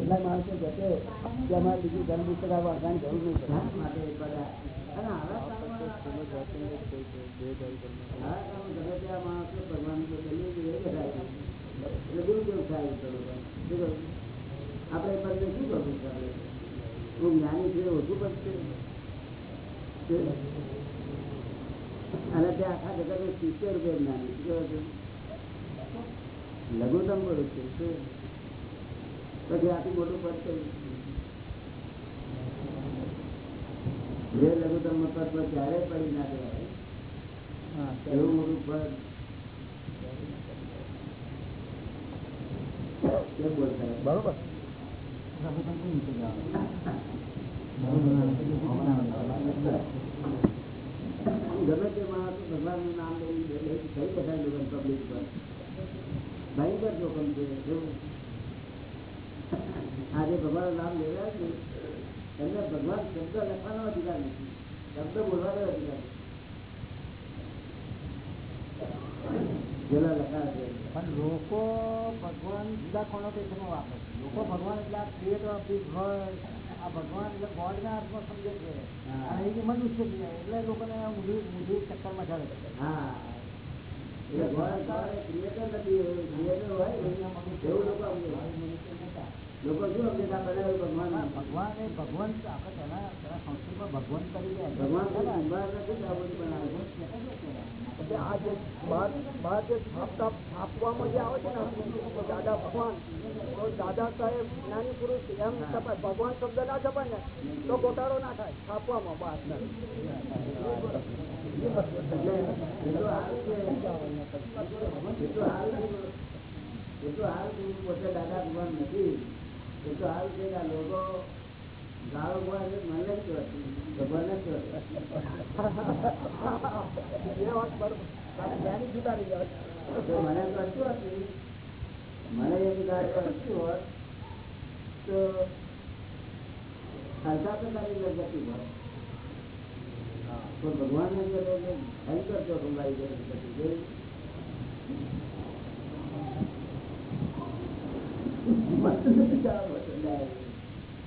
કેટલાક માણસો જશે કે અમારે બીજું ધર્મ પુસ્તક વાંચવાની જરૂર નહીં પડે. માટે ત્યાં. શું કરવું આપણે? હું જ્ઞાની છે ઓછું પડશે અને તે આખા જગત સિત્તેર રૂપિયા જ્ઞાની લઘુત્તમ પડું છે? પછી આથી મોટું પદ કર્યું જે લઘુત્તમ પદ પર ક્યારેય પડી ના એવું મોટું પદ. બરોબર. ગમે તે માણસ નામ લઈ બધા લોકો પબ્લિક પર? ભયંકર જોખમ છે જેવું આજે ભગવાન નામ લેવા છે. એમને ભગવાન શબ્દ લખવાનો અધિકાર નથી. શબ્દ બોલવાનો અધિકાર પણ લોકો ભગવાન જુદા કોનોટેશન વાપરે. છે લોકો ભગવાન એટલે આ ક્રિએટર ઓફ વર્લ્ડ આ ભગવાન એટલે ગોડ ના અર્થમાં સમજે છે. અને એ મનુષ્ય છે. એટલે લોકોને ઊંધી ઊંધી ચક્કરમાં ચાલે છે. હા. એટલે ભગવાન ભગવાન ક્રિએટર નથી ક્રિએટર હોય એવું લોકો શું ભગવાન. ભગવાન એ ભગવાન આપણે પહેલા પહેલા સંસ્કૃતમાં ભગવાન તરીકે ભગવાન કોઈ કુંભાર નથી આ બધું બનાવે આ જે બહાર બહાર જે છાપતા છાપવામાં જે આવે છે ને દાદા ભગવાન. તો દાદા સાહેબ જ્ઞાની પુરુષ એમ છપાય ભગવાન શબ્દ ના છપાય ને તો ગોટાળો ના થાય છાપવામાં બહાર. એટલે એટલું સારું છે એટલું સારું છે એટલું સારું છે હું પોતે દાદા ભગવાન નથી. છે કે લોકો ગાળો બોલે મને નથી. ભગવાન નથી. એ તો મને કરતું હતું? મને એક ગાળ કરતું હોત. તો ભગવાન પ્રકારની લગતી હોય. પણ ભગવાનને કરે એટલે ભયંકર જોખમ લાવી દે છે પછી જોયું?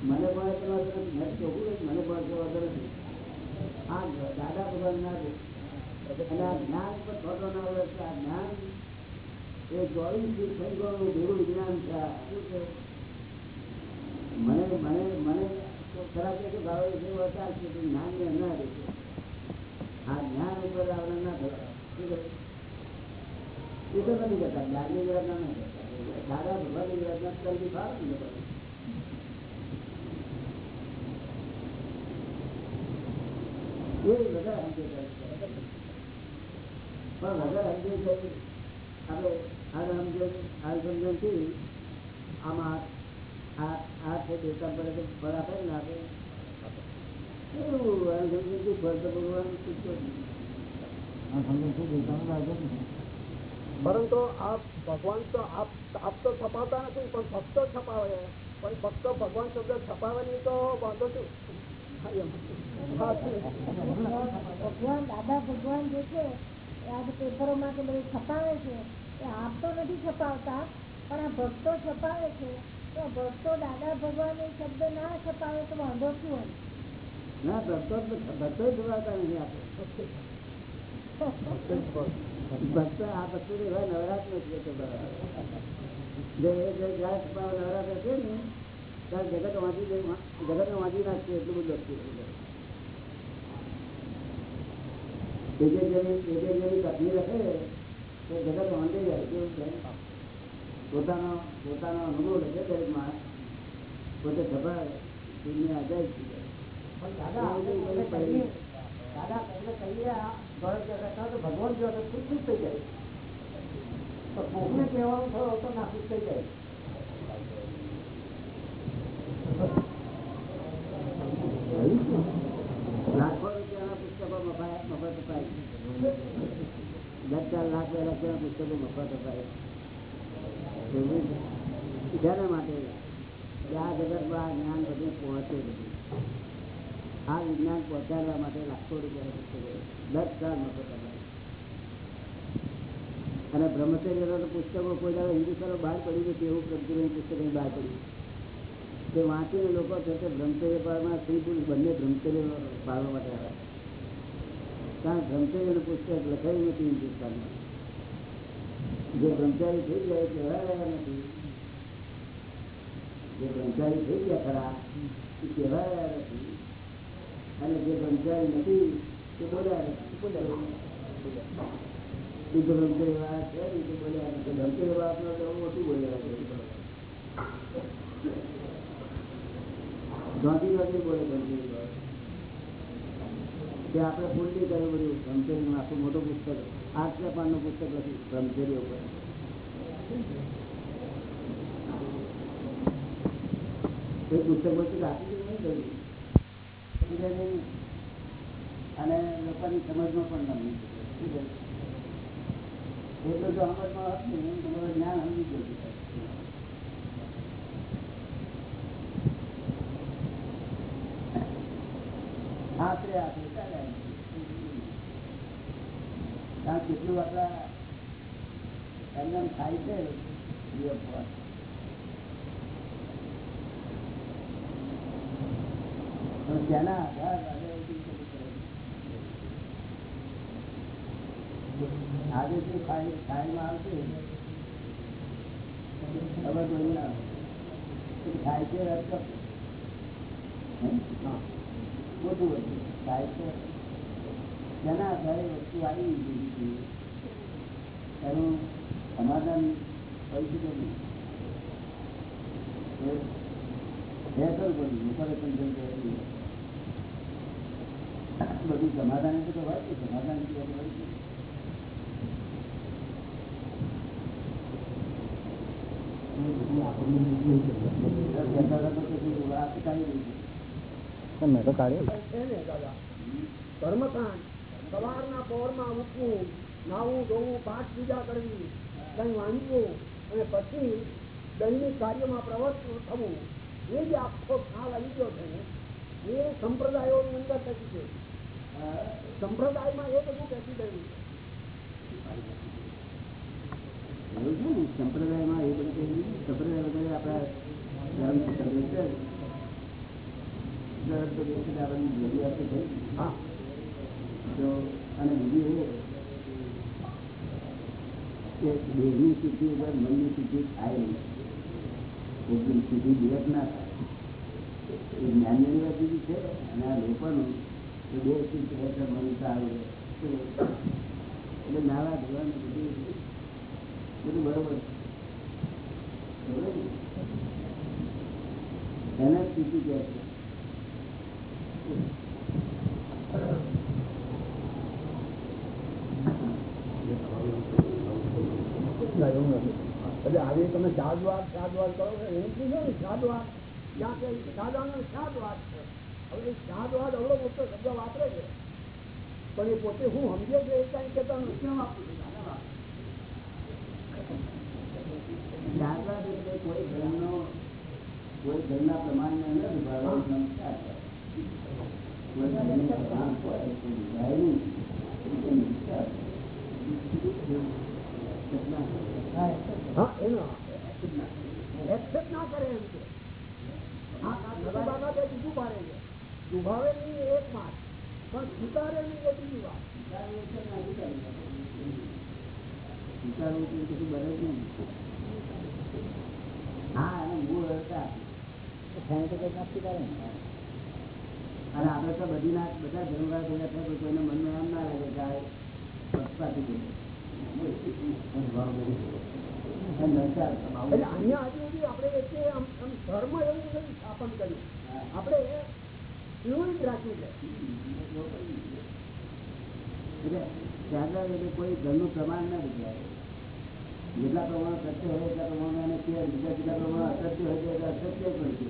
મને પણ મને પણ નથી. આ દાદા ભગવાન ના. અને આ જ્ઞાન પર ખોટો ના હોય આ જ્ઞાન એ ચોવીસ સંઘોનું ભેગું જ્ઞાન છે મને મને મને ખરાબ કે ભાવે એ જેવો હતા કે જ્ઞાન ને ના રહે આ જ્ઞાન ઉપર આવરણ ના થતા એ તો નથી કરતા જ્ઞાનની વિરાટના ના કરતા દાદા ભગવાનની વિરાટના કરવી ફાવે ને લોકોને. એ સમજે પણ વધારે સમજે આપણે આ આ સમજણથી આમાં આ આ છે દેવતા પડે તો ફળ આપે ને આપે એવું આ સમજણથી ફળ તો ભગવાન પૂછતો જ નહીં. આ સમજણ શું દેખાવાનું લાગે છે પરંતુ આપ ભગવાન તો આપ આપ તો છપાવતા નથી પણ ભક્તો છપાવે. પણ ભક્તો ભગવાન શબ્દ છપાવવાની તો વાંધો શું. ભગવાન દાદા ભગવાન જે છે આજે પેપરોમાં કે બધું છપાવે છે. એ આપ તો નથી છપાવતા પણ આ ભક્તો છપાવે છે. તો ભક્તો દાદા ભગવાન એ શબ્દ ના છપાવે તો વાંધો શું હોય? ના ભક્તો જ ભક્તો જ જોવાતા નથી આપણે ભક્તો આ ભક્તો. તો એવા નવરાત્ર જ છે બધા. જે જે જ્યાં છપાવા નવરાત્ર છે ને ત્યાં જગત વાંચી દે જગત વાંચી નાખશે એટલું બધું લખતું છે. એક એક જેવી એક એક જેવી કથની લખે તો જગત વાંચી જાય કેવું છે પોતાનો પોતાનો અનુભવ લખે દરેક માણસ પોતે ખબર દુનિયા અજાય થઈ જાય પણ દાદા આપણે આપણે કહીએ દાદા એટલે કહીએ આ ઘર જગતના તો ભગવાન જો તો ખુશ ખુશ થઈ જાય તો કહેવાનું થયો તો ના ખુશ થઈ જાય. પુસ્તકો મફા મફત અપાય. દસ માટે? આ જગતમાં આ જ્ઞાન બધું પહોંચે બધું આ વિજ્ઞાન પહોંચાડવા માટે લાખો રૂપિયાના પુસ્તકો. દસ ચાર મફત અપાય. અને બ્રહ્મચર્યના પુસ્તકો કોઈ દાડો હિન્દુસ્તાનો બહાર પડ્યું નથી એવું પ્રભુની પુસ્તક બહાર પડ્યું તે વાંચીને લોકો છે તે બ્રહ્મચર્ય પાળમાં સ્ત્રી પુરુષ બંને બ્રહ્મચર્ય પાળવા માટે આવે કારણ બ્રહ્મચર્યનું પુસ્તક લખાયું નથી હિન્દુસ્તાનમાં. જે બ્રહ્મચારી થઈ ગયા તે કહેવાય નથી. જે બ્રહ્મચારી થઈ ગયા ખરા એ કહેવાય નથી. અને જે બ્રહ્મચારી નથી તે બોલ્યા નથી. આપણે પૂર્તિ કર્યું બધું બ્રહ્મચર્યનું આખું મોટું પુસ્તક. આઠ આઠસો પાનનું પુસ્તક લખ્યું બ્રહ્મચર્ય ઉપર. એ પુસ્તક પુસ્તક રાખી દીધું બીજા અને લોકોની સમજમાં પણ ન શું તો જો સમજમાં હોત ને તમારું કેટલું આપણા થાય છે. પણ તેના આધાર આજે ઊભી કરવી પડે. આજે શું ખાઈ ખાઈમાં આવશે ખબર કોઈ ના આવે. ખાય છે રસ્તો બધું બધું ખાય છે તેના આધારે વસ્તુ આવી ગઈ છે એનું સમાધાન થઈ શકે નહીં એ એ ખરું બધું લોકોને સમજણ કે બધું સમાધાન તો હોય છે સમાધાન હોય છે મેં તો કાઢ્યું. છે ને દાદા કર્મકાંડ. સવારના પહોરમાં ઉઠવું નાવું ધોવું પાઠ પૂજા કરવી કઈ વાંચવું અને પછી દૈનિક કાર્યમાં પ્રવૃત્ત થવું એ જે આખો ખ્યાલ આવી ગયો છે ને. એ સંપ્રદાયોની અંદર થતી છે. સંપ્રદાયમાં એ બધું બેસી ગયું સંપ્રદાયમાં એ બધું કઈ નહીં. સંપ્રદાય વગેરે આપણા ધર્મ સંપ્રદાય છે ધર્મ તો દેશ એટલે આપણને જરૂરિયાત તો થઈ હા તો અને બીજું એ કે દેહની સ્થિતિ વગર મનની સ્થિતિ થાય નહીં સ્થિતિ દિવસ ના થાય છે, અને આ લોકોનું એ બે સ્થિતિ હેઠળ મન સારું એટલે નાવા ધોવાનું બધું બધું બરોબર ને? જ છે. એટલે આવી તમે સાદવાદ સાદવાદ કરો છો એમ કીધું ને સાદવાદ ત્યાં કે સાદાનો સાદવાદ છે હવે એ સાદવાદ અવળો મોટો શબ્દ વાપરે છે પણ એ પોતે હું સમજે છે એ કઈ કહેતા નથી કેમ આપું છું? બાપ. દાદા એટલે કોઈ ધર્મનો કોઈ ધર્મના પ્રમાણને ન દુભાવે નમસ્કાર કોઈ ધર્મનું પ્રમાણ હોય તો દુભાય નહીં. નમસ્કાર કરે. કેટલા? હા એનો એક્સેપ્ટ ના કરે એમ છે બાબા તે બીજું પાડે છે દુભાવે નહીં એક વાત પણ સ્વીકારે નહીં એ બીજી વાત સ્વીકારવું. એ કશું બને જ નહીં. હા અને મૂળ થાય અને આપણે તો બધી ના બધા ધર્મકાર ભેગા થાય તો કોઈને મનમાં એમ ના લાગે કે આ પક્ષપાતી છે. કોઈ ઘરનું પ્રમાણ ના બદલાય જેટલા પ્રમાણ સત્ય હોય એટલા પ્રમાણે એને કે બીજા જેટલા પ્રમાણ અસત્ય હોય એટલે અસત્ય પણ છે?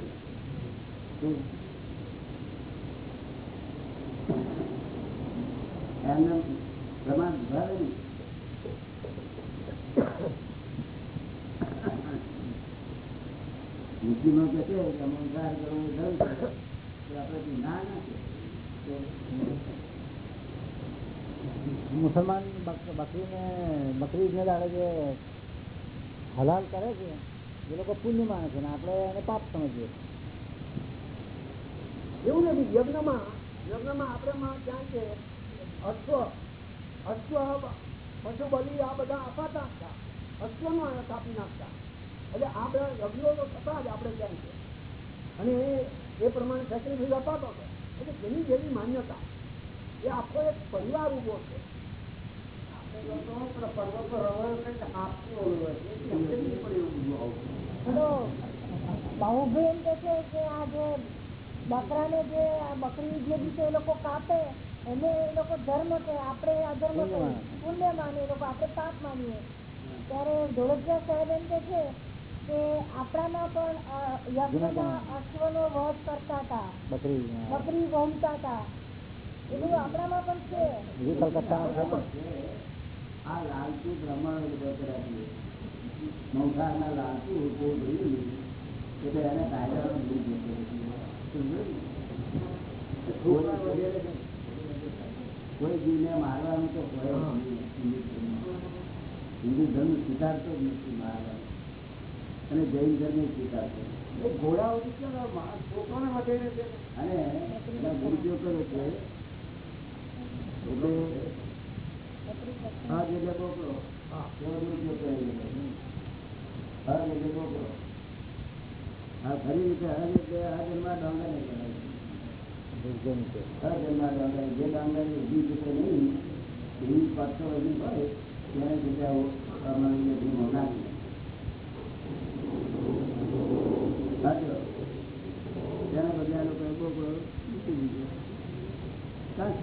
એમને પ્રમાણ વધારે નહીં. કે છે કે અમે આપણે ના ના મુસલમાન બકરીને બકરી દાડે જે હલાલ કરે છે, એ લોકો પુણ્ય માને છે ને આપણે એને પાપ સમજીએ એવું નથી, યજ્ઞમાં યજ્ઞમાં આપણે ક્યાં છે, અશ્વ અશ્વ પશુ બલિ આ બધા અપાતા હતા અશ્વનો કાપી નાખતા. એટલે આ બધા યજ્ઞો તો થતા જ આપણે ક્યાં છે. અને એ પ્રમાણે સેક્રિફાઈસ અપાતો હતો. એટલે જેની જેવી માન્યતા એ આખો એક પરિવાર ઊભો છે. તો બાહુભાઈ એમ કે છે કે આ જે બકરાને જે બકરી જે દિવસે એ લોકો કાપે એને એ લોકો ધર્મ કે આપણે અધર્મ પુણ્ય માને એ લોકો આપણે પાપ માનીએ. ત્યારે ધોળકિયા સાહેબ એમ કે છે કે આપણામાં પણ યજ્ઞના અશ્વ અશ્વનો વધ કરતા હતા. બકરી બકરી વમતા હતા. એ બધું આપણામાં પણ છે. એ કલકત્તામાં આ લાલચુ બ્રાહ્મણો બધા લાલચુ તે એટલે એને કાયદાનો ભૂલ જતો કોઈ જીવને મારવાનું તો હોય હિન્દુ ધર્મ સ્વીકારતો જ નથી મારવાનું. અને જૈન ધર્મ સ્વીકારતો. ઘોડાઓ વધેરે છે? અને એનો કર્યો છે. બોકડો એનો દુરુપયોગ હા હર આ ખરી રીતે હર એટલે આ જન્મા ડાંગર હર જન્મા ડાંગર જે ડાંગર ઊભી શકે નહીં એવી પાછો હજી હોય તેને જગ્યા અમારી ધીમો નાખી તેના બદલે આ પણ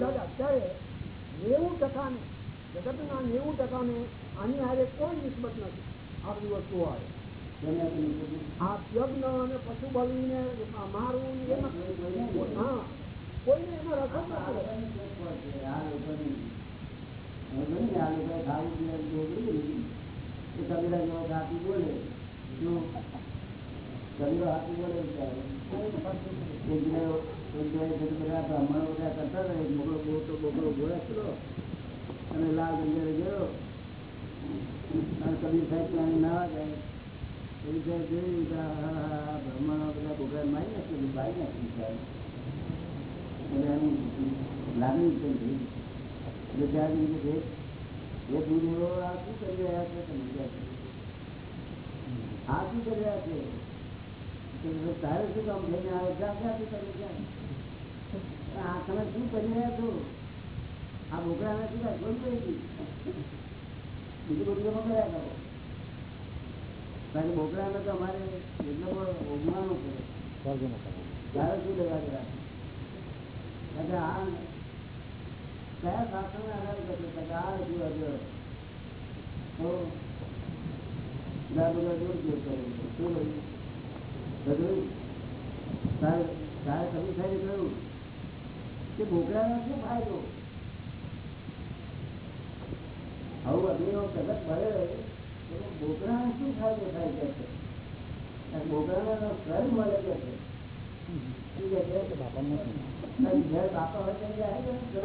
દાદા અત્યારે નેવું ટકાને જગતના નેવું ટકાને આની હારે કોઈ નિસ્બત નથી. આપણી વસ્તુ આવે. આ યજ્ઞ અને પશુ બલિને મારવું ને મારવું કોઈ હા કોઈને એમાં જ નથી આ લોકો ખાવું પીવાનું એ કબીરા જેવો હાથી બોલે કબીરો હાથી બોલે બ્રાહ્મણો બધા કરતા હતા મોકલો બોલતો બોકડો બોલાયેલો અને લાલ જંગલે ગયો. અને કબીર સાહેબ ત્યાં નાવા જાય. એ વિચાર જોયું કે બ્રાહ્મણો બધા બોકડા મારી નાખ્યું ભાઈ નાખ્યું. એટલે એનું લાગણી ઉત્પન્ન થઈ એટલે એમ કે એ આ શું કરી રહ્યા છે. આ શું કરી રહ્યા છે? તારે શું કામ થઈને આવે? ક્યાં ક્યાંથી તમે ક્યાં? આ તમે શું કરી રહ્યા છો? આ બોકડાને શું કાંઈ કોઈ કરી બીજું બધું કર્યા કરો. કારણ કે તો અમારે એટલે ઓગવાનું પડે કરે શું લેવા એટલે આ કયા શાસ્ત્રને આધારે કરશે કે આ નથી હજુ તો બધા બધા દુરુપયોગ કરે શું બધું તારે કબીર સાહેબે કહ્યું કે બોકડાનો શું ફાયદો આવું તો ફાયદો થાય છે? બોકડાનો સ્વયં મળે છે? શું કહે છે બાપાને નથી. નહીં, ઘર બાપા હોય તો જાય ને, ઘર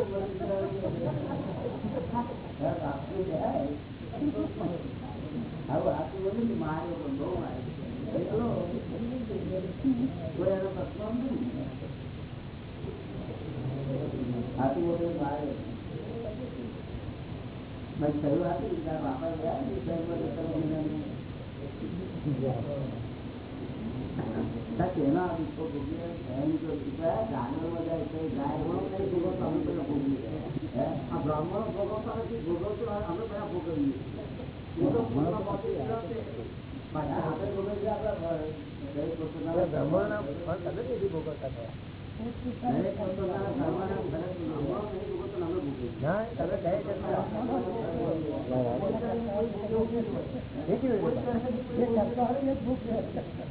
વળી જાય ને. ઘર બાપનું જાય. આવું હાથું બધું જ માર્યો પણ બહુ માર્યો. એટલો કોઈ એનો પ્રશ્ન નહીં. હાથું બધું માર્યો. બસ થયું હાથું, તારા બાપા ગયા ને, ઘર વળી તમે બીજાને. તાર તેના દુઃખો ભોગવીએ, એમ તો દીકરા જાનવરમાં જાય તો ગાય હોય ને, ભોગવતો અમે બધા ભોગવીએ. આ બ્રાહ્મણો અમે ભોગવીએ. એ તો નથી. ભોગવીએ ફરક બ્રાહ્મણો નહીં ભોગવતો ને ભોગવીએ.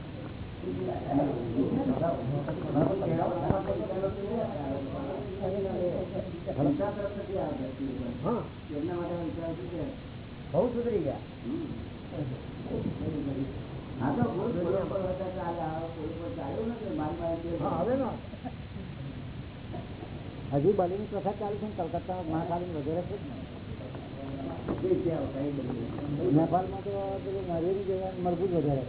બહુ સુધરી ગયા હા તો હજી બલિની પ્રથા ચાલુ છે ને મહાકાલીન મહાકાલી વગેરે છે જ ને બધી ત્યાં કઈ બધું નેપાળમાં તો પેલું નરેરી જેવા મરઘું વધારે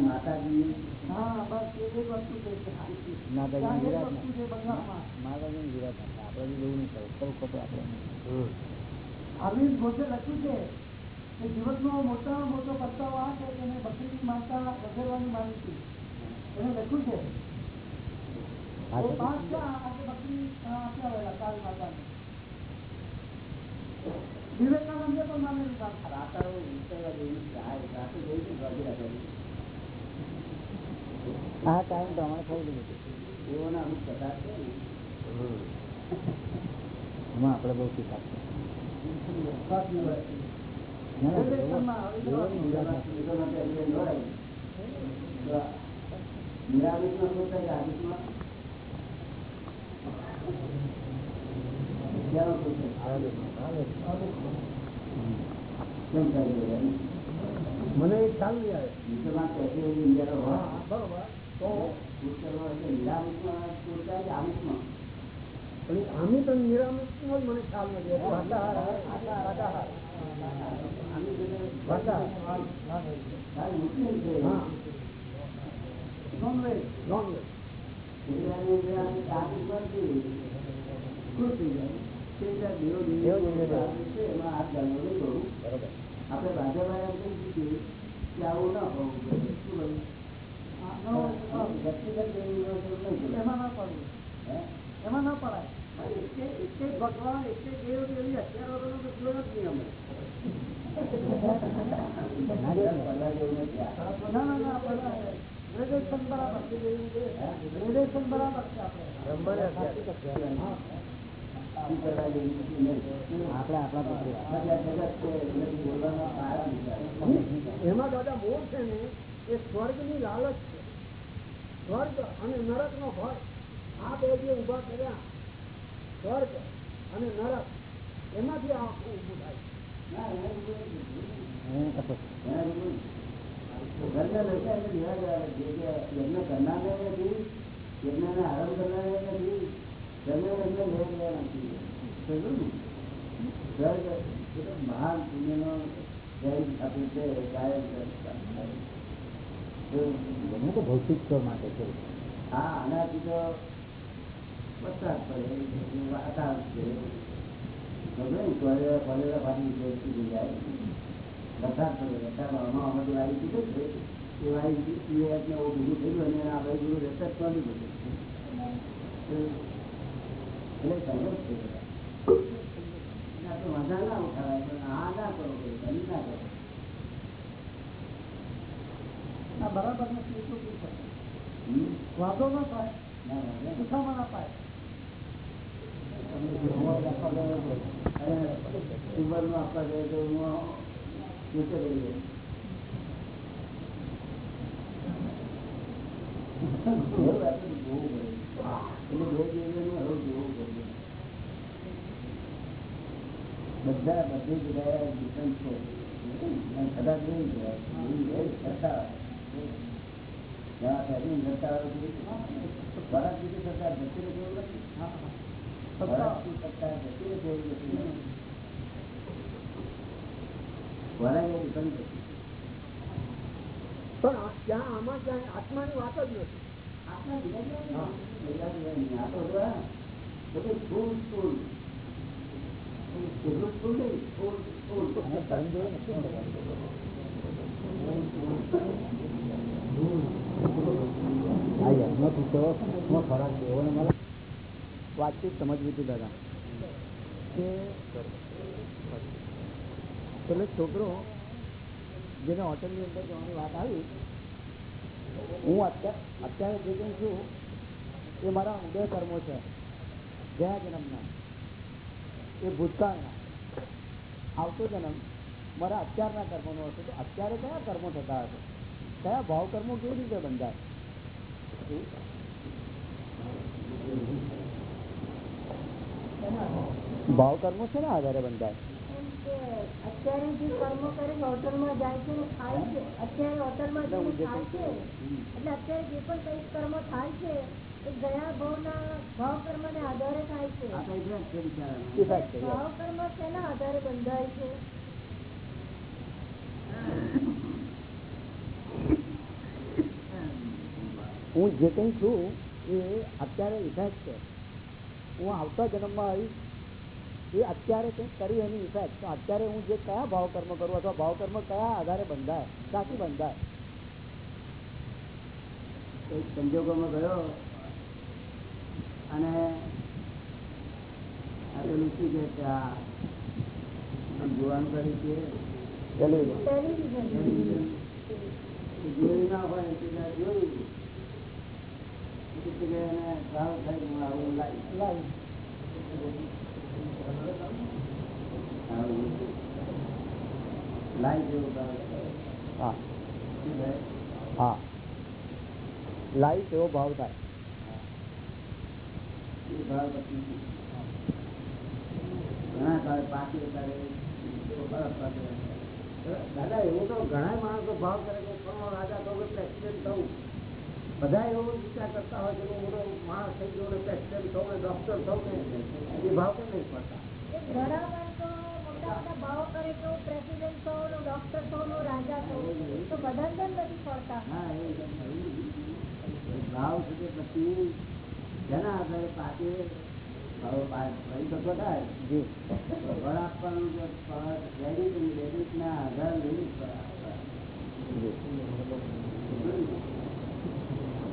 માતાજી વસ્તુ માતાજી વસ્તુ માતાજી ગુજરાતમાં જેવું નહીં કરે ખબર આપણે આર્મી ઘોષે લખ્યું છે જીવનનો મોટામાં મોટો પસ્તાવો આ છે કે બકરી માતા વગેરવાની માની હતી એને લખ્યું છે? તો- વિવેકાનંદે પણ માનેલું વાત રાતારો ઉતરવા જેવું આ રાતે છે આ ટાઈમ પ્રમાણે થઈ ગયું એઓના અમુક કથા છે એમાં આપણે બહુ શીખા મને ખ્યાલ નહીં આવે વિશ્વમાં કહેતી એવી ઇન્ડિયાનો હોય. બરોબર તો ઉત્તરમાં એટલે નિરામિષમાં શું થાય કે આમિષમાં? પણ આમી તો નિરામિષ નો જ મને ખ્યાલ નથી હતો. ભાજપા. તે કે આવું ના હોવું શું તો. એમાં ના પડાય ભગવાન એટલે દેવ દેવી અત્યારોનો તો પેલો નથી અમે જેવું નથી આ. ના ના ના પડાય ગ્રેડેશન બરાબર ગ્રેડેશન બરાબર છે નહીં. આપણે. એમાં દાદા મોર છે ને, એ સ્વર્ગની લાલચ છે સ્વર્ગ અને નરક નો ભય આ બે જે ઊભા કર્યા, સ્વર્ગ અને નરક, એમાંથી આખું ઊભું થાય મહાન પુણ્યનો આપણે એને તો ભૌતિક માટે છે હા આનાથી તો પસાર પડે વાતાવરણ છે. બરાબર નથી? વાંધો ના થાય. સુખામાં ના પાય ઉંમરનું આપવા જાય તો હું જતો રહીએ એવું આપણે જોવું પડે એટલે બે દિવસનું હવે જોવું પડે બધા બધી જગ્યાએ ડિફરન્સ છે કદાચ નહીં એ કરતા જ્યાં તો સરકાર સરકાર નથી પણ ત્યાં આમાં ક્યાંય આત્માની વાત જ નથી આત્મા બીજા. બીજા આ તો બધું સ્થૂળ. અને ધર્મ જોયું ને શું વાતચીત સમજવી હતી દાદા. કે પેલો છોકરો જેને હોટલની અંદર જવાની વાત આવી, હું અત્યારે અત્યારે જે છું, એ મારા ઉદય કર્મો છે. ગયા જન્મના. એ ભૂતકાળના. આવતો જન્મ મારા અત્યારના કર્મોનો હશે. તો અત્યારે કયા કર્મો થતા હશે? કયા ભાવ કર્મો કેવી રીતે બંધાય? ભાવ કર્મો છે ને આધારે બંધાય? અત્યારે જે કર્મ કરીને હોટલમાં જાય છે ખાય છે અત્યારે હોટલમાં જઈને ખાય છે એટલે અત્યારે જે પણ કઈ કર્મ થાય છે એ ગયા ભાવના ભાવ કર્મ ને આધારે થાય છે. ભાવ કર્મ શેના આધારે બંધાય છે? હું જે કઈ છું એ અત્યારે ઇફેક્ટ છે. હું આવતા જન્મમાં આવીશ એ અત્યારે કંઈક કરી એની ઇફેક્ટ તો અત્યારે હું જે કયા ભાવ કર્મ કરું અથવા ભાવ કર્મ કયા આધારે બંધાય સાચી બંધાય? એક સંજોગોમાં ગયો અને પેલું શું કે જોવાનું કર્યું છે જોયું ના હોય જોયું પછી કે એને ભાવ થાય કે હું આવું લાવીશ. આવું લાઈ જેવો ભાવ થાય. હા શું થાય? હા લાઈફ એવો ભાવ થાય દાદા એવું તો ઘણા માણસો ભાવ કરે કે રાજા તો એક્સિડન્ટ થવું બધા એવો વિચાર કરતા હોય કે હું મોટો માણસ થઈ ગયો ને એક્સિડન્ટ થવું ને ડોક્ટર થવું ને એ ભાવ કેમ નહીં પડતા એ ઘણા માણસો મોટા મોટા ભાવ કરે કે હું પ્રેસિડેન્ટ થવું ડોક્ટર થવું રાજા થવું તો બધા કેમ નથી પડતા હા એ એ ભાવ છે તે પછી જેના આધારે પાકે ભાવ પા- ફરી શકો થાય જી ફળ આપવાનું જો ફળ ક્રેડિટ અને ડેબિટ ના આધાર લઈને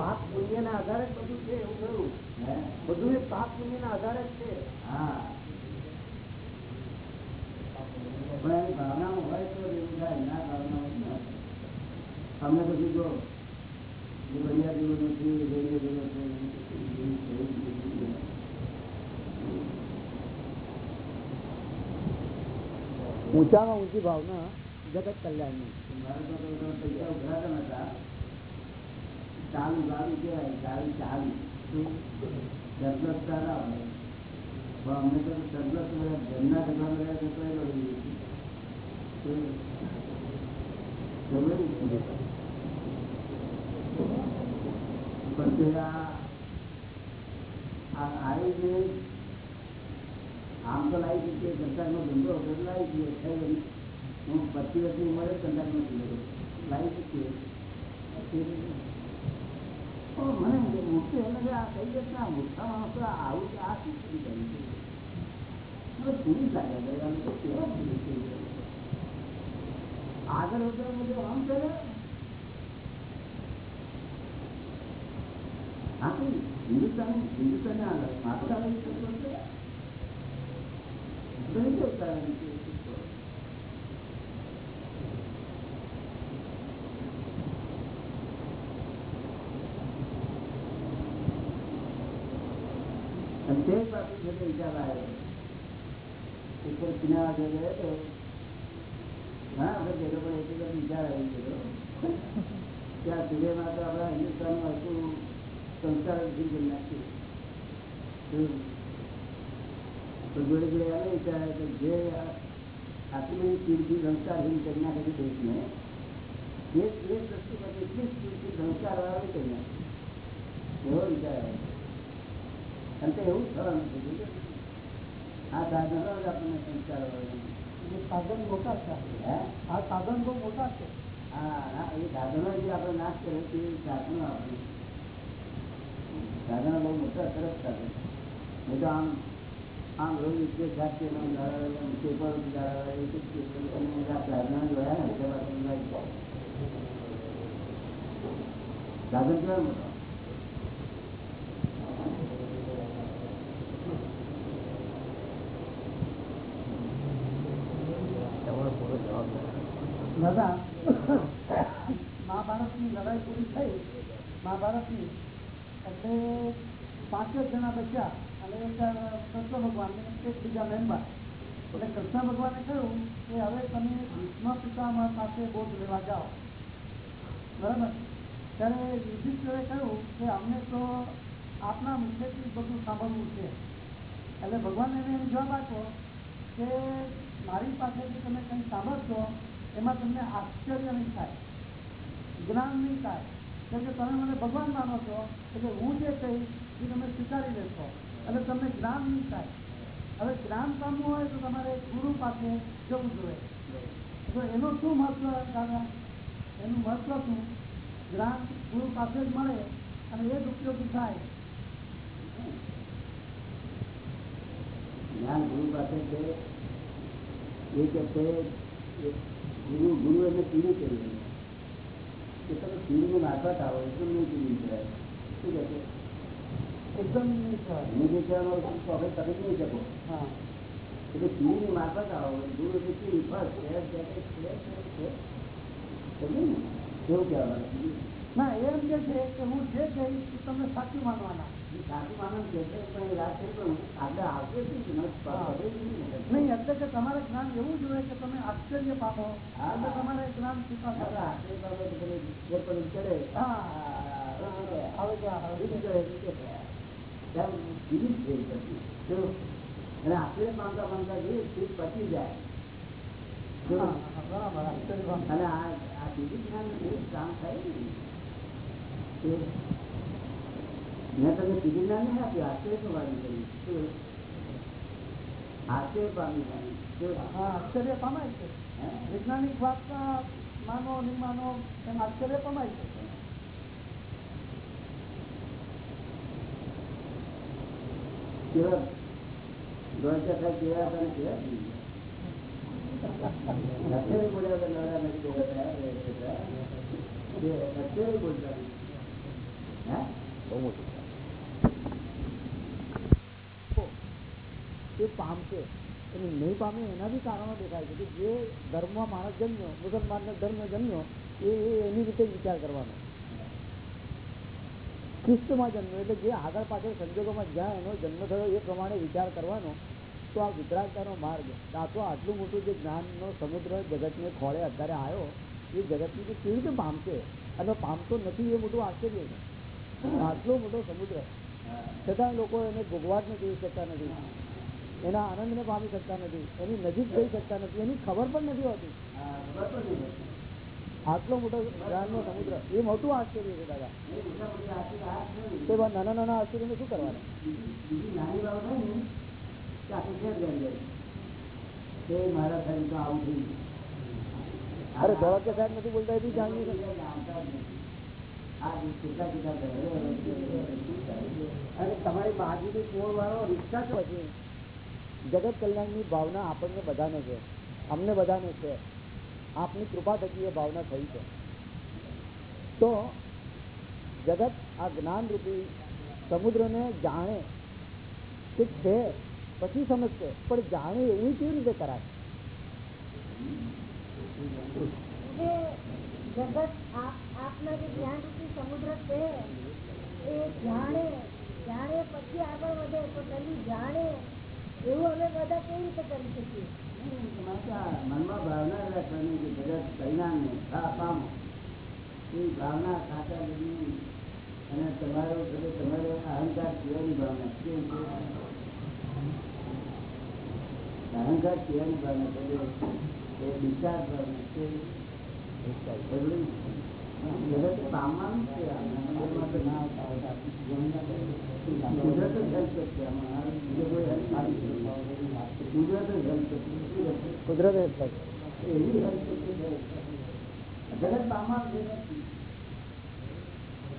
આપવાનું. જી ડેબિટ હોય તો જે તમારો ભાવ હોય તે ના થાય ને એથી અવરું જ થાય. તો ક્રેડિટ હોય તો તમારો ભાવ તો થઈ જાય. તમારું ક્રેડિટ ડેબિટ સાબિત ના થાય. પોતાના ભાવથી જો તમે બધા આધાર થઈ જાય. હા, એ જ વસ્તુ થાય. જોડે ક્રેડિટ ડેબિટ એટલે પાપ પુણ્યના આધારે જ બધું છે એવું ખરું હે? બધું એ પાપ પુણ્યના આધારે જ છે હા પણ એની ભાવનામાં હોય તો જ એવું થાય ના ભાવનામાં જ ના થાય. અમને તો કીધો જે બળિયા જેવો નથી રેડિયો જેવો છે એવું છે, એવું છે, એવું છે. ઊંચામાં ઊંચી ભાવના જગત કલ્યાણની મારે તો તો પૈસા ઉઘરાતા નતા ચાલુ ગાડી કહેવાય, ગાડી ચાલુ સરપ્લસ સારા હોય. પણ અમને તો ઘરના ઘરમાં રહ્યા તો એ બધું પણ તે આ આ આવી જે આમ તો લાવી શકીએ કંટાળનો ધંધો વગર લાવી દઈએ થઈ હું પચીસ વર્ષની ઉંમરે કંટાળનો ધંધો. લાવી શકીએ આગળ વધારે બધું આમ કરે? તો હિન્દુસ્તાન હિન્દુસ્તાનને આગળ. માતા લઈ છે નહીં કરતા નથી અને તે પાછું છે તે વિચાર આવ્યો ઉપર કિનારા જે ગયો તો ઘણા વખત ગયેલો પણ એક વખત વિચાર આવી ગયો ત્યાં સૂર્યમાં તો આપણા હિન્દુસ્તાનમાં હતું સંસ્કાર જ કરી નાખ્યું તો જોડે જોડે આવે વિચાર કે જે આટલી સ્પીડથી સંસ્કારહીન કરી નાખે છે દેશને એ એ દ્રષ્ટિ પર એટલી સ્પીડથી સંસ્કાર વાળો કરી નાખે એવો વિચાર આવે અને એવું જ થવાનું છે જોજો. આ સાધનો જ આપણને સંસ્કાર સાધન મોટા છે હે? આ સાધન બહુ મોટા છે. હા એ સાધનો જે આપણે નાશ કરે છે એ સાધનો આપણે. સાધનો બહુ મોટા સરસ સાધન. નહીં તો આમ આમ રોજ રીતે જાતે પેપર સાધનો જોયા ને સાધન કેવા મોટા દાદા. મહાભારતની લડાઈ પૂરી થઈ. મહાભારતની એટલે પાંચ જણા બચ્યા અને કૃષ્ણ ભગવાન બીજા મેમ્બર. એટલે કૃષ્ણ ભગવાને કહ્યું કે હવે તમે ભીષ્મ પિતામાં પાસે બોધ લેવા જાઓ. બરાબર? ત્યારે યુધિષ્ઠરે કહ્યું કે અમને તો આપના જ બધું સાંભળવું છે. એટલે ભગવાન એને એમ જવાબ આપ્યો કે મારી પાસેથી તમે કંઈ સાંભળશો? એમાં તમને આશ્ચર્ય નહીં થાય, જ્ઞાન નહીં થાય. કેમ કે તમે મને ભગવાન માનો છો, એટલે હું જે કહીશ એ તમે સ્વીકારી લેશો એટલે તમને જ્ઞાન નહીં થાય. હવે જ્ઞાન પામવું હોય તો તમારે ગુરુ પાસે જવું જોઈએ. તો એનું શું મહત્વ દાદા એનું મહત્વ શું? જ્ઞાન ગુરુ પાસે જ મળે અને એ જ ઉપયોગી થાય. જ્ઞાન ગુરુ પાસે છે, એ કે ગુરુ ગુરુ એને પીડી કર્યું કે તમે પીડીની નાખવા આવો એકદમ નહીં પીડી કહેવાય શું કહે એકદમ હું જે કહેવાનો તો હવે તમે નહીં શકો. હા. એટલે પીડીની મારફત આવો ગુરુ એટલે પીડી બસ કેવું કહેવાનું ના એમ કે છે કે હું જે કહીશ તમે તમને સાચું માનવાના. જ નહીં એટલે કે તમારે જ્ઞાન એવું જોઈએ કે તમે આશ્ચર્ય પામો. એટલે તમારે જ્ઞાન સ્વીકાર કરો. જે જ. જો, અને આશ્ચર્ય પામતા પામતા જઈએ, ચીજ પચી જાય. અને આ બીજું જ્ઞાન કામ થાય મેં તમને બીજું ના નહીં આપ્યું આશ્ચર્ય પામી કર્યું શું? આશ્ચર્ય પામી હા આશ્ચર્ય પામાય છે. વૈજ્ઞાનિક વાત માનો નહીં માનો એમ આશ્ચર્ય પામાય છે. કેવા? બોલ્યા નવરા નથી બોલતા. હે? બહુ મોટું. એ પામશે એટલે નહીં પામે એના કારણો દેખાય છે કે જે ધર્મમાં માણસ જન્મ્યો મુસલમાનનો ધર્મ જન્મ્યો, એ એની રીતે વિચાર કરવાનો. ખ્રિસ્તમાં જન્મ્યો એટલે જે આગળ પાછળ સંજોગોમાં જ્યાં એનો જન્મ થયો એ પ્રમાણે વિચાર કરવાનો, તો આ વિતરાગતાનો માર્ગ. કાં આટલું મોટું જે જ્ઞાનનો સમુદ્ર જગતને ખોળે અત્યારે આવ્યો, એ જગતની કેવી રીતે પામશે અને પામતો નથી એ મોટું આશ્ચર્ય આટલો મોટો સમુદ્ર, છતાં લોકો એને ભોગવાટને જોઈ શકતા નથી. એના આનંદને પામી શકતા નથી, એની નજીક જઈ શકતા નથી, એની ખબર પણ નથી હોતી. આટલો મોટો જ્ઞાનનો સમુદ્ર, એ મોટું આશ્ચર્ય છે દાદા. તો નાના નાના આશ્ચર્યને શું કરવાનું તો. અરે ધોળકે સાહેબ નથી બોલતા, એ બી? અને તમારી બાજુની કોણ વાળો રિક્ષા પછી જગત કલ્યાણની ભાવના આપણને બધાને છે. અમને બધાને છે. આપની કૃપા થકી એ ભાવના થઈ છે. તો જગત આ જ્ઞાન રૂપી સમુદ્રને જાણે કે છે, પછી સમજશે, પણ જાણે એવું કેવી રીતે કરાય? જગત આપ, આપના જે જ્ઞાનરૂપી સમુદ્ર છે, એ જાણે જાણે પછી આગળ વધે, તો પેલું જાણે એવું અમે બધા કેવી રીતે કરી શકીએ? મનમાં ભાવના ભાવના સાચા અને તમારો તમારો અહંકાર સિવાયની ભાવના છે અહંકાર સિવાયની ભાવના એ વિચાર ભાવના છે. બધું જગત પામવાનું છે કુદરત કુદરત? કુદરત છે.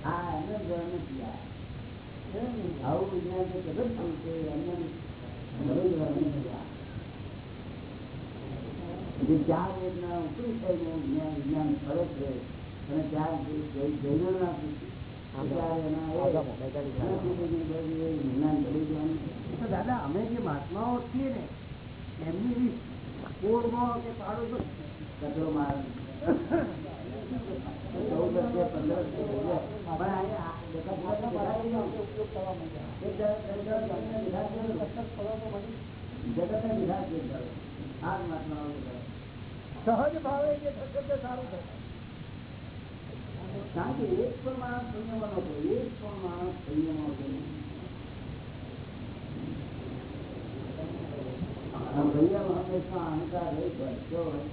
આ એમને જવા નથી આવું વિજ્ઞાન જે જગત થયું છે એમને ચાર વેદના ઉપરી થઈને જ્ઞાન વિજ્ઞાન ફરે છે અને ત્યાં જઈને નાખીશું દાદા અમે જે મહાત્માઓ છીએ ને એમની કોડમાં કે પાડો કચરો માર સહજ ભાવે જે થશે સારું થશે કારણ કે એક પણ માણસ સંયમવાનો એક પણ માણસ સંયમનો હતો સંયમ હંમેશા અહંકાર રહી જાય હોય?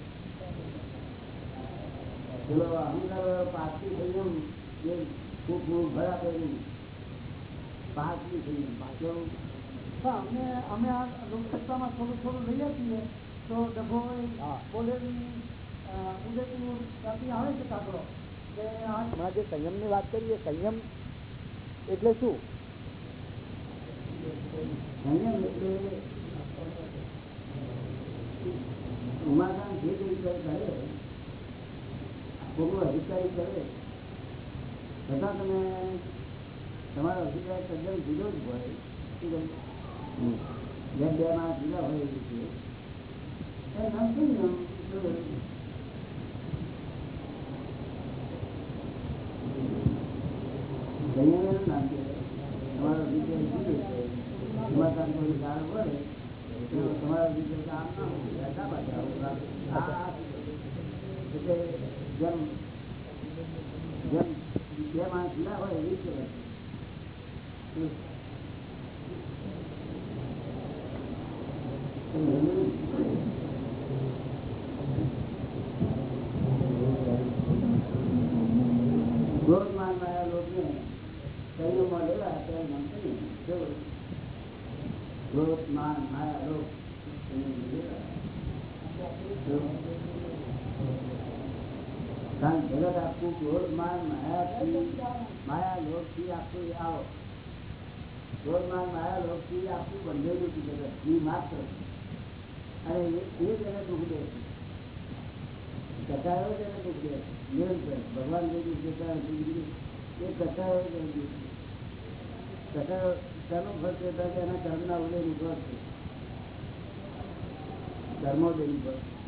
અહંકાર પાછી સંયમ જે ખૂબ ખૂબ બરાબર પાછી સંયમ પાછો અમને અમે આ લોકસત્તામાં થોડું થોડું લઈએ છીએ તો ડભોઈ. બોલેલી ઉદયપુર ત્યાંથી આવે છે કાગડો હમણાં જે સંયમની વાત કરીએ સંયમ એટલે શું? સંયમ એટલે ઉમાકાંત જે રીતે કરે કોઈનો અધિકારી કરે છતાં તમે તમારો અધિકારી તદ્દન જુદો જ હોય. જેમ બે માણસ જુદા હોય રીતે એ નામ શું નામ? શું કહ્યું? સંયમ નામ છે તમારો તમારા અધિકારી આમ ના હોય આ એટલે જેમ જેમ જે માણસ જુદા હોય એવી રીતે વર્તે. ક્રોધ માન માયા લોભને સંયમમાં લેવા ત્યારે ગમતું નહીં. કેવું? ક્રોધ માન માયા લોભ સંયમમાં લેવા. કેવું? કારણ કે જગત આખું ક્રોધ માન માયાથી છે દુઃખ છે દુઃખ છે ભગવાન જે દિવસે એ દિવસે એ કટાયો જ દુઃખ દે છે. છે એના કર્મના ઉદયનું ફળ છે કર્મોદયનું ફળ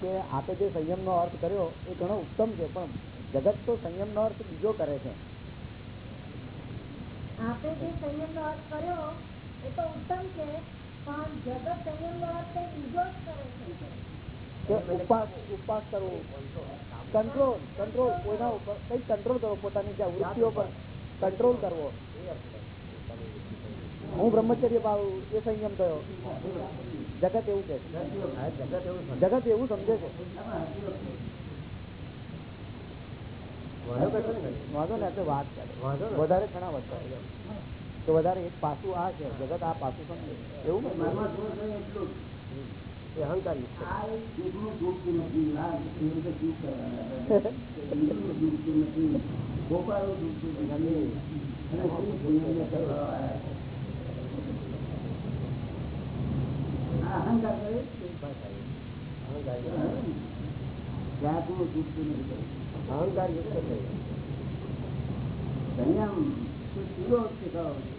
કે આપે જે સંયમનો અર્થ કર્યો એ ઘણો ઉત્તમ છે પણ જગત તો સંયમનો અર્થ બીજો કરે છે. આપણે જે સંયમ નો અર્થ કર્યો એ તો ઉત્તમ છે પણ જગત સંયમ અર્થ બીજો જ કરે છે. ઉપવાસ કરવો કંટ્રોલ કંટ્રોલ કોઈના ઉપર કઈ કંટ્રોલ કરવો પોતાની જે વૃત્તિઓ પર કંટ્રોલ કરવો. હું બ્રહ્મચર્ય પાવું એ સંયમ થયો. જગત એવું કે જગત એવું સમજે છે. વાંધો ને આપણે વાત કરે વધારે ઘણા વધતા તો વધારે એક પાસું આ છે જગત આ પાસું સમજે એવું ને? મનમાં દોષ હોય એટલું જ. આ એક જીભનું દુખતું નથી. આ એ રીતે જીભ કરવાના. જીભનું દુખતું નથી. ખોપાળું દુખતું નથી. અને શું પુણ્યને કરવાવાળા. આ અહંકાર કરે જ છે. જાતનું દુખતું નથી. અહંકાર યુક્ત છે સંયમ તો પૂરો જ શીખવાડો છે.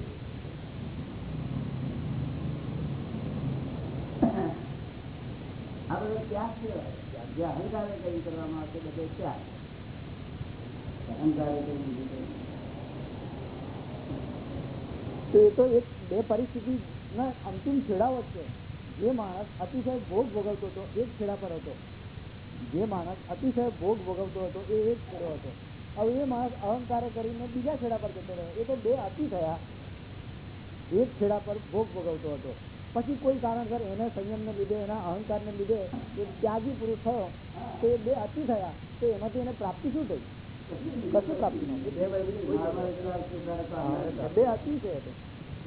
આ બધો ત્યાગ કહેવાય જે અહંકારે કરી કરવામાં આવશે બધો ત્યાગ અહંકારે કરી બીજું કંઈ તો એ તો એક બે પરિસ્થિતિ ના અંતિમ છેડાઓ જ છે જે માણસ અતિશય ભોગ ભોગવતો હતો એક છેડા પર હતો. જે માણસ અતિશય ભોગ ભોગવતો હતો એ એક છેડો હતો. હવે એ માણસ અહંકાર કરીને બીજા છેડા પર જતો રહ્યો. એ તો બે અતિ થયા. એક છેડા પર ભોગ ભોગવતો હતો. પછી કોઈ કારણસર એને સંયમને લીધે એના અહંકારને લીધે એ ત્યાગી પુરુષ થયો. તો એ બે અતિ થયા. તો એમાંથી એને પ્રાપ્તિ શું થઈ? કશું પ્રાપ્તિ બે અતિ છે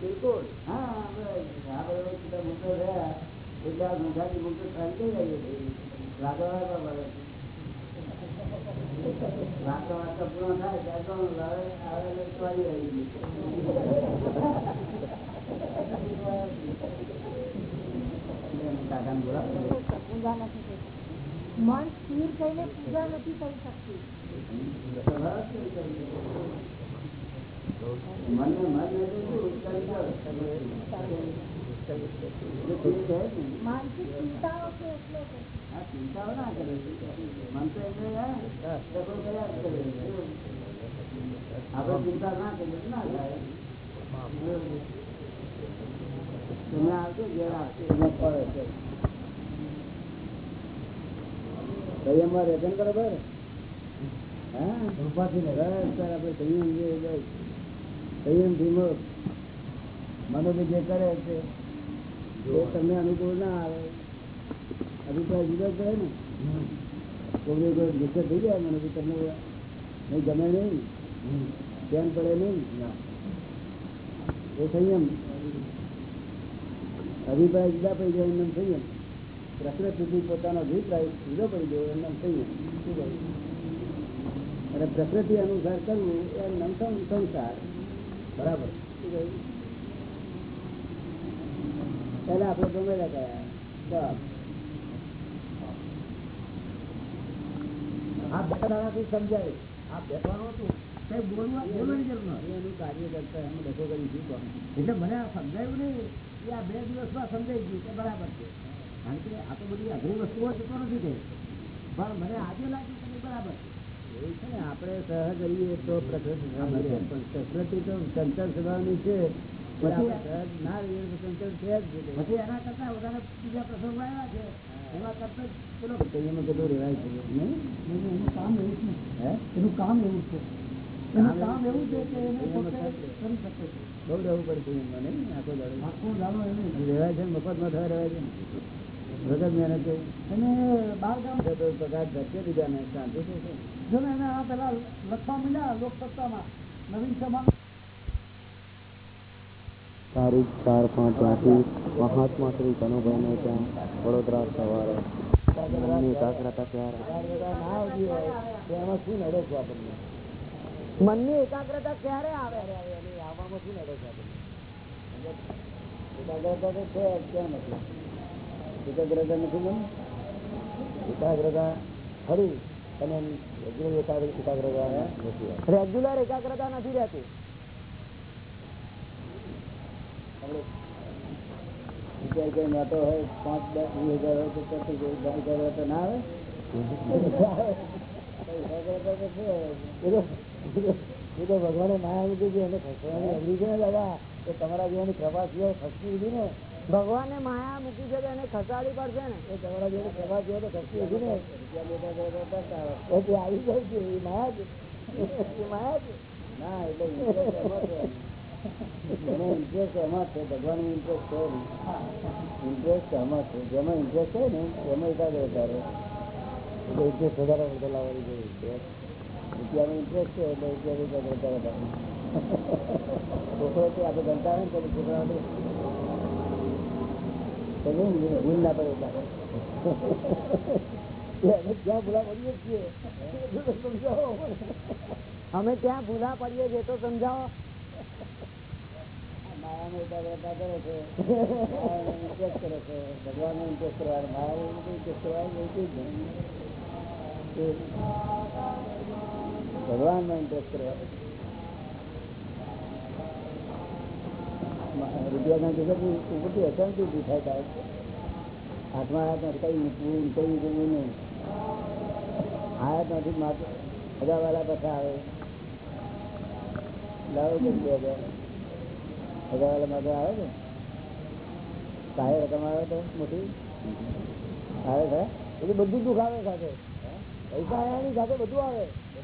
બિલકુલ. હા આ બધા સીધા મુદ્દો રહ્યા. એટલે આ ગુજરાતી મુદ્દો શાંતિ રહીએ લાગો મળે વાંચતા વાંચતા પૂર્ણ થાય ત્યારે તો હવે ચોરી રહી ગઈ કાકાને ને શકતી. મન સ્થિર થઈને પૂજા નથી કરી શકતી. મન નથી શું? ઉત્તર માનસિક ચિંતાઓ છે એટલે આ ચિંતાઓ ના કરે. મન તો એટલે આપણે ચિંતા ના કરીએ ના થાય. તમે સંયમમાં રહેશે બરોબર હા? ઉપાથી ને આપણે સંયમ જે બસ સંયમ ધીમો. મનોબી જે કરે છે. એ તમને અનુકૂળ ના આવે. અભિપ્રાય જુદો પડે ને. કોઈ કોઈ ગુસ્સે થઈ જાય મને તમને નહીં ગમે નહીં. ધ્યાન પડે નહીં. એ સંયમ. અભિપ્રાય જુદા પડી ગયો એમ સંયમ સુધી પોતાનો અભિપ્રાય જુદો પડી ગયો એમ નામ સંયમ શું કહ્યું? અને પ્રકૃતિ અનુસાર કરવું એ નામ સં- સંસાર. બરાબર. પહેલા આપણે ગમે ગયા બસ. આ બેઠાથી સમજાય. આ બેઠવાનું હતું કઈ બોલવા બોલવાની જરૂર એનું કાર્ય કરતા એમ ડખો કરી શું એટલે મને આ સમજાયું નહીં. એ આ બે દિવસમાં સમજાઈ ગયું કે બરાબર છે. કારણ કે આ તો બધી અઘરી વસ્તુઓ જતો નથી પણ મને આજે લાગ્યું કે બરાબર છે. ને આપણે સહજ રહીએ તો પ્રકૃતિ તો ચંચળ સ્વભાવની છે. ના રહીએ તો ચંચળ છે જ પછી એના કરતા વધારે બીજા પ્રસંગો આવ્યા છે. એમાં કરતા કેટલું રહેવાય છે. નહીં એનું કામ એવું છે. એનું કામ એવું છે. કામ એવું છે કે. કરી શકે છે. બહુ રહેવું પડે સંયમમાં નહીં આખો દાડો. આખો દાડો એને રહેવાય છે મફતમાં થવા રહેવાય છે વગર મહેનત છે બાર ગામ તો તો પગાર ધરશે બીજાને શાંતિ છે જો ને એને આ પેલા લખવા મળ્યા લોકસત્તામાં નવીન સમાજ તારીખ ચાર પાંચ ત્યાંથી મહાત્મા શ્રી કનુભાઈને ત્યાં વડોદરા સવારે એકાગ્રતા ક્યારે એકાગ્રતા ના આવતી હોય તો એમાં શું નડે છે આપણને? મનની એકાગ્રતા ક્યારે આવે ક્યારે આવવામાં શું નડે છે એકાગ્રતા તો છે ક્યાં નથી? એકાગ્રતા નથી મન? એકાગ્રતા ખરી અને રેગ્યુલર એકાગ્ર- એકાગ્રતા નથી. રેગ્યુલર એકાગ્રતા નથી રહેતી. વિચાર કરી નહોતો હોય પાંચ દસ વીસ હજાર હોય તો એકાગ્રતા ના આવે? એકાગ્રતા તો છે એ તો ભગવાને માયા મૂકી છે એને ખસવાની અઘરી છે ને દાદા? કે તમારા જેવાની કૃપા સિવાય ખસતી હતી ને. ભગવાને માયા મૂકી છે એને ખસાડી પડશે ને. એ તમારા જેવાની કૃપા સિવાય તો ખસતી હતી ને. કરતા આવે. તે જાય છે એ માયા છે માયા છે ના એટલે ઇન્ટરેસ્ટ એમાં છે. ભગવાન ઇન્ટરેસ્ટ છે ઇન્ટરેસ્ટ એમાં છે. જેમાં ઇન્ટરેસ્ટ છે ને એમાં એકાગ્રતા રહે એટલે ઇન્ટરેસ્ટ વધારે વધારે લાવવાની જરૂર છે. ભૂલ ના પડે અમે ક્યાં ભૂલા પડીએ છીએ. અમે ત્યાં ભૂલા પડીએ છીએ, તો સમજાવો. માયાનો એકાગ્રતા કરે છે. ઇન્ટરેસ્ટ કરે છે. ભગવાનનો ઇન્ટરેસ્ટ કરવાનો. માયાનો જ માં એ ભગવાનનો ઇન્ટરેસ્ટ કરવા રૂપિયાના આવે. લાવો કે બે હજાર? માત્ર આવે ને કાંઈ રકમ તો મોટી? આવે ખરા એટલે બધું દુઃખ આવે સાથે. પૈસા આવ્યા ની સાથે બધું આવે.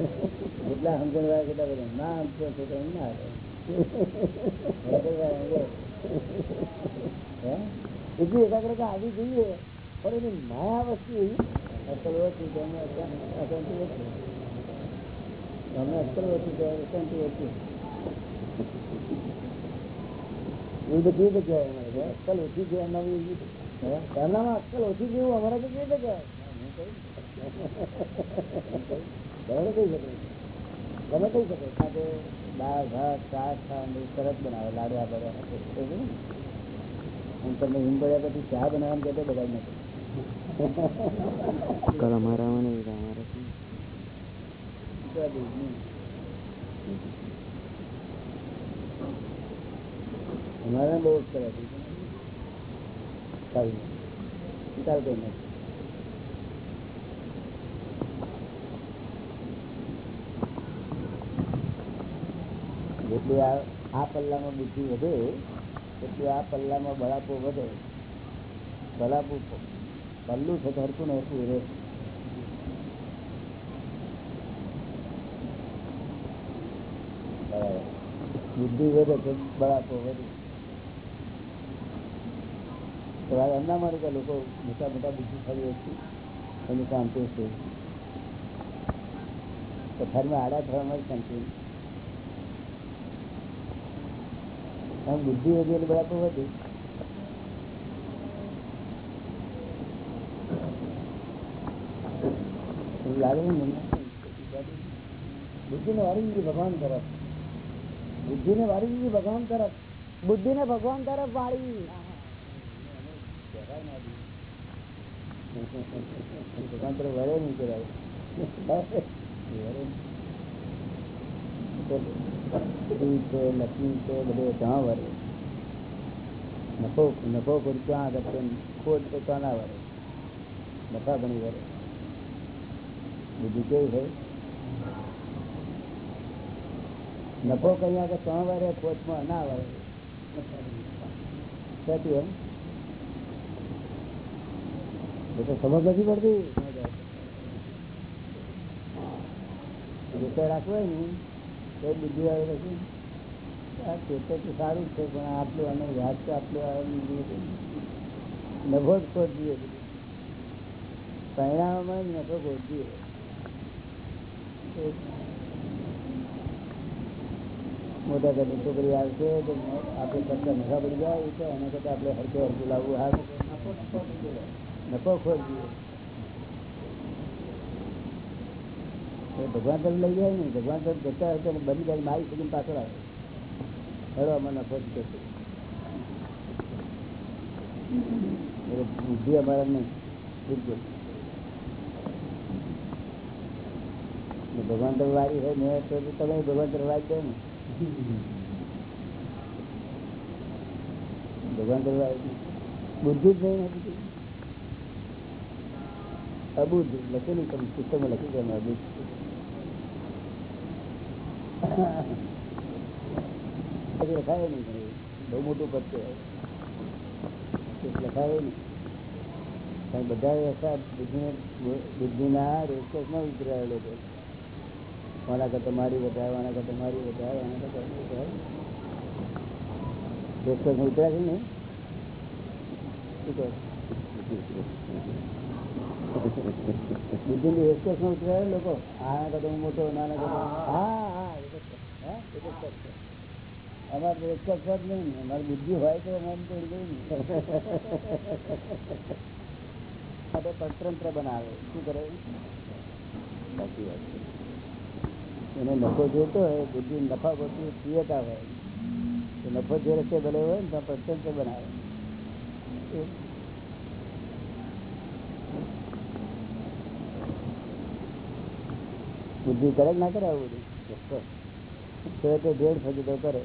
જેટલા સમજણવાળા કેટલા બધા ના સમજો છો તો એમ ના? એટલી એકાગ્રતા આવી જોઈએ, પણ એની માયા વસ્તુ અસલ અસલ ઓછી અશાંતિ ઓછી એ અમારે. અક્કલ ઓછી છે બી એવી. હે? ઓછી છે અમારે તો કેવી રીતે હું કહી શકો તમે કહી શકો સાથે દાળ ભાત શાક સરસ બનાવે લાડવા બધા હું તમને હિમ પડ્યા પછી ચા બનાવવાનું કહેતો બધા નથી અમારે શું? બહુ સરસ ચાલ. કઈ નથી જેટલી આ પલ્લામાં બુદ્ધિ વધે, એટલે આ પલ્લામાં બળાપો વધે. બળાપો પલ્લું છે ધરતું ને હરકું રહે. બુદ્ધિ વધે તો બળાપો વધે. તો એમના માટે કે લોકો મોટા મોટા બુદ્ધિશાળી એનું એની શાંતિ છે. પથારીમાં આડા થવામાં શાંતિ આમ બુદ્ધિ વધી એટલે બરાબર વધે. બુદ્ધિ ને? વાળી દીધી ભગવાન તરફ. બુદ્ધિને વાળી દીધી ભગવાન તરફ. બુદ્ધિ ને ભગવાન તરફ વાળી ભગવાન તરફ વળે નહીં. તો સ્ત્રી છે લક્ષ્મી છે બધે ત્યાં વળે નફો નફો કોઈ ત્યાં આગળ છે ને ખોટ તો ત્યાં ના વળે નફા ઘણી વળે બીજું કેવું છે નફો કઈ આગળ ત્યાં વળે ખોટમાં ના વળે સાચું એમ એ તો સમજ નથી પડતી વિષય રાખવો હોય ને તો બુદ્ધિ આવે નથી આ ખેતર તો સારું છે, પણ આટલું અને વ્યાજ તો આટલું આવે. નફો જ ખોટ પરિણામમાં નફો ખોટ જોઈએ મોટા ઘરની છોકરી આવશે તો આપણે કરતા નફા પડી જાય તો એના કરતા આપણે હરકે હરકું લાવવું હા નફો ખોટ ભગવાન તરફ લઈ જાય ને, ભગવાન તરફ જતા હોય તો બની જાય, મારી સુધી પાછળ આવે. હેડો અમે નફો એટલે બુદ્ધિ અમારા નહીં. ભગવાન તરફ વારી હોય મેં તો તમે ભગવાન તરફ વારી ને. ભગવાન તરફ બુદ્ધિ જ નહીં હતી અબુદ્ધ, લખેલું તમે પુસ્તકમાં લખી દે અબુદ્ધ. લખાય નહીં ઘણી. બહુ મોટું પદ છે લખાય નહીં કારણ બધા વ્યવસ્થા બુદ્ધિ બુદ્ધિના રેસકોર્સમાં ઉતરાયેલો છે આના કરતા મારી વધારે આના કરતા મારી વધારે આના કરતા મારી વધારે રેસકોર્સમાં ઉતર્યા છે ને શું કહો બુદ્ધિની રેસકોર્સમાં ઉતરાયેલા લોકો આના કરતા હું મોટો નાના કરતા હા હા એ તો છે. હા એ તો છે જ છે. અમારે રેસકોર્સ જ નહીં ને અમારી બુદ્ધિ હોય તો અમારે તો ઉડી ગઈ ને માટે પરતંત્ર બનાવે શું કરે સાચી વાત છે એને નફો જોઈતો હોય બુદ્ધિ નફા બધું પ્રિયતા હોય તો નફો જે રસ્તે ભલે હોય ને તો પરતંત્ર બનાવે એવું. બુદ્ધિ કરે કે ના કરે આવું બધું ચોક્કસ તો એ તો ભેળ ફજી તો કરે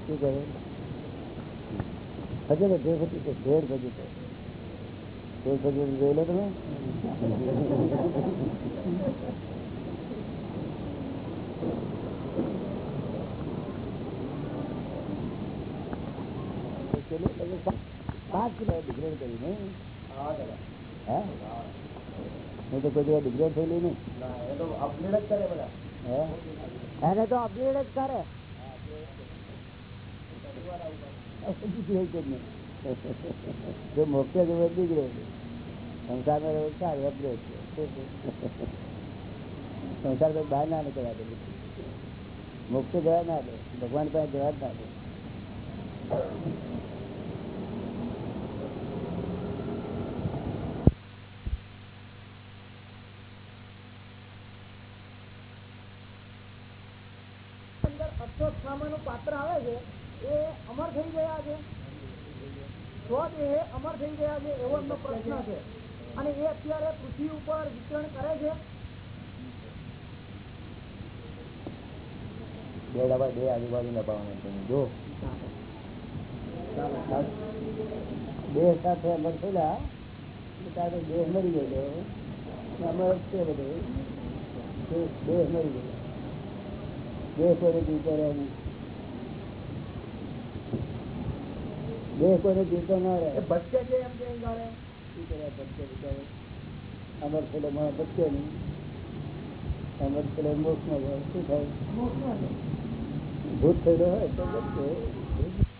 શું કરે ફજે તો ભેળ ફજી તો ભેળ ફજી તો ભેળ ફજી તો જોઈ લો તમે કેટલું તમે પાંચ કિલો ડિગ્રેડ કરી નહીં હે નહીં તો કોઈ જગ્યાએ ડિગ્રેડ થયેલી નહીં હે એને તો અપગ્રેડ જ કરે. જ મોક્ષે જવું ડિગ્રેડ સંસારમાં રહેવું સારું અપગ્રેડ સંસાર તો બહાર ના નીકળવા દે મોક્ષે જવા ના દે. ભગવાન પાસે જવા જ ના દે અંદર અશ્વત્થામાનું આવે છે, એ અમર થઈ ગયા છે. સ્વદેહે અમર થઈ ગયા છે, એવો એમનો પ્રશ્ન છે. અને એ અત્યારે પૃથ્વી ઉપર વિચરણ કરે છે. બે બે આજુબાજુ નપાવવાના જો બે સાથે અમર થયેલા ત્યારે દેહ મરી ગયેલો. અમર છે બધું. દેહ દેહ મરી દેહ કોઈને જીવતો રહે નહીં દેહ કોઈને જીવતો ના રહે. ભટકે છે એમ કે શું કરે ભટકે બિચારો? અમર થયેલો માણસ ભટકે નહીં. અમર મોક્ષ મોક્ષમાં ભાઈ શું થાય? ભૂત થયેલો હોય તો ભટકે.